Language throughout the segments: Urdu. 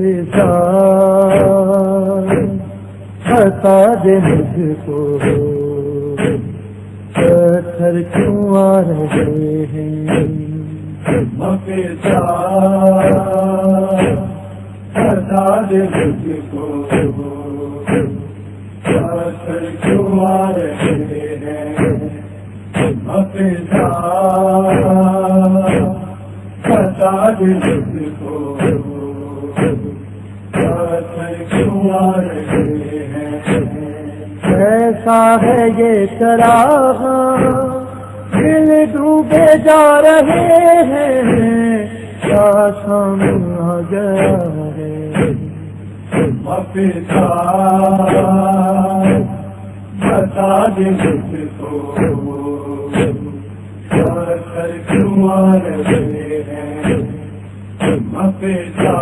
ہنسا بتا دے مجھ کو۔ پتھر کیوں آ رہے ہیں؟ ہسا دے مجھ کو۔ کیوں آ رہے ہیں؟ ہسا دے مجھ کو۔ کیسا ہے یہ شراب دل ڈوبے جا رہے ہیں۔ کیا سامنا گیا ہے۔ مفتا بتا دے کیوں آ رہے ہیں مفتا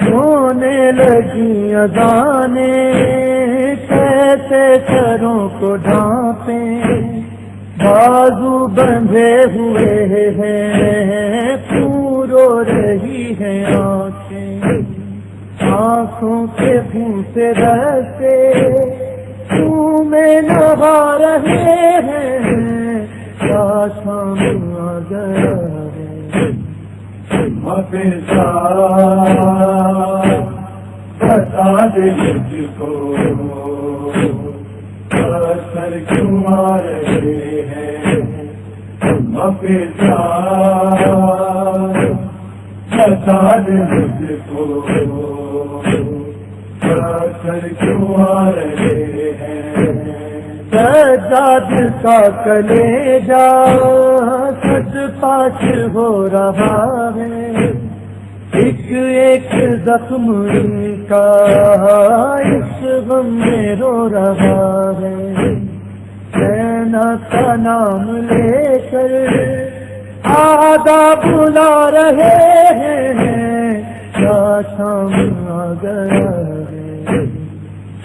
سونے لگی ادانے کیسے سروں کو ڈھانپے بازو بندھے ہوئے ہیں پورو رہی ہے آنکھیں۔ آنکھوں کے پھوسے رہتے میں رہے ہیں کیا شام گیا ہے بتا دے مجھ کو کیوں آ رہے ہیں؟ بتا دے مجھ کو کیوں آ رہے ہیں سجاد کا کلے جا سچ پاس ہو رہا ہے۔ ایک ایک زخم کا اس غم میں رو رہا ہے۔ سینا کا نام لے کر آدھا بلا رہے ہیں۔ کیا شام آ گیا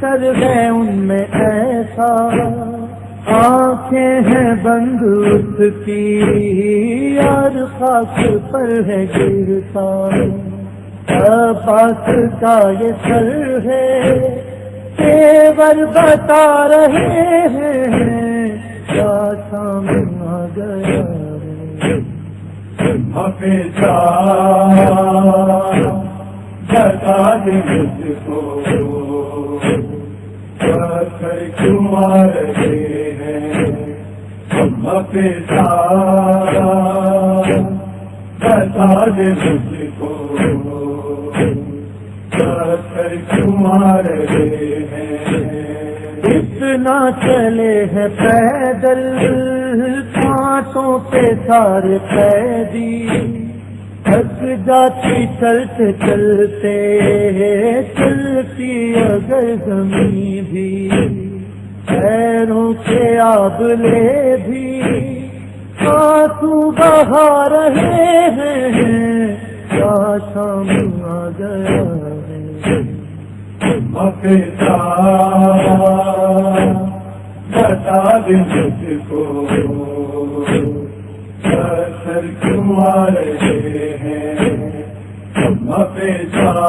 سر ہے ان میں ایسا۔ آنکھیں ہیں بند اس کی۔ اور خاک پر ہے گرتا پاس کا یہ سر ہے۔ تیور بتا رہے ہیں۔ کیا شام آ گیا ہے۔ مکتا بتا دے مجھ کو۔ پتھر کیوں آ رہے ہیں مکتا بتا دے مجھ کو کیوں آ رہے ہیں اتنا چلے ہیں پیدل کانٹوں پہ سارے قیدی۔ تھک جاتی چلتے چلتے، چلتی اگر زمین بھی، پیروں کے آبلے بھی۔ آنسو بہا رہے ہیں کیا شام آ گیا ہے۔ بتا دے مجھ کو۔ پتھر کیوں آ رہے ہیں مکتا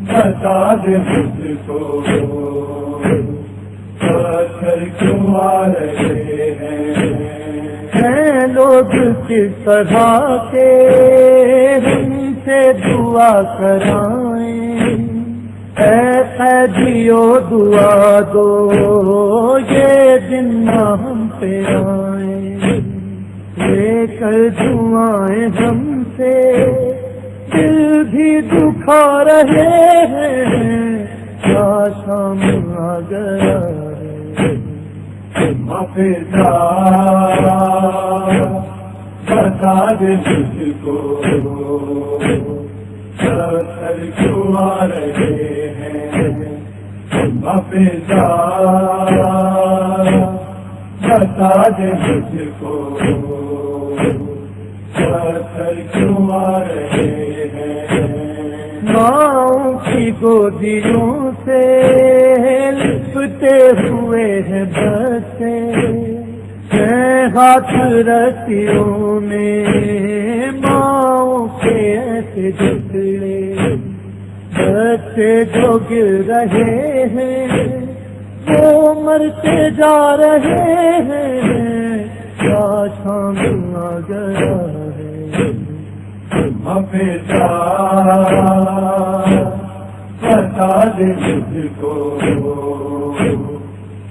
بتا دے مجھ کو۔ پتھر کیوں رہے ہیں۔ لوگ کس طرح کے؟ ہم سے دعا کرائیں۔ اے قیدیو دعا دو، یہ دن ہم پہ آئیں۔ کر دعائیں ہم سے دل بھی دکھا رہے ہیں۔ کیا شام آ گیا بتا دے کو سر کیوں آ رہے ہیں۔ مفتا بتا دے مجھ کو سر کیوں رہے ہیں ماؤں کی گودیوں سے لپٹے ہوئے ہیں بچے ہیں ہاتھ رسیوں میں ماؤں کے ایسے جھکڑے بچے جو گر رہے ہیں وہ مرتے جا رہے ہیں، کیا شام آ گیا ہے؟ مفتا بتا دے مجھ کو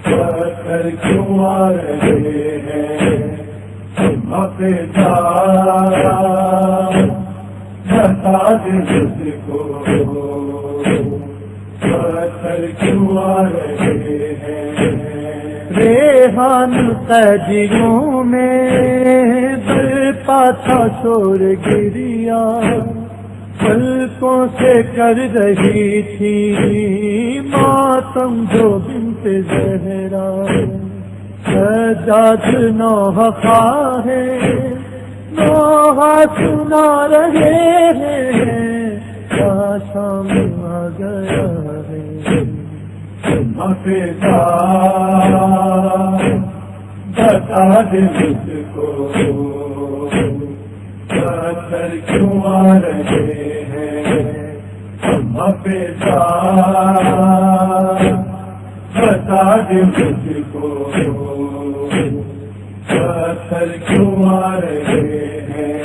پتھر کیوں آ رہے ہیں مفتا بتا دے مجھ کو۔ ریحان قیدیوں میں برپا تھا شور گریا پلکوں سے کر رہی تھی ماتم جو بنت زہرا۔ سجاد نوحا ہے نوحا سنا رہے ہیں۔ کیا شام آ گیا۔ ہے بتا دے مجھ کو پتھر کیوں آ رہے ہیں بتا دے مجھ کو پتھر کیوں آ رہے ہیں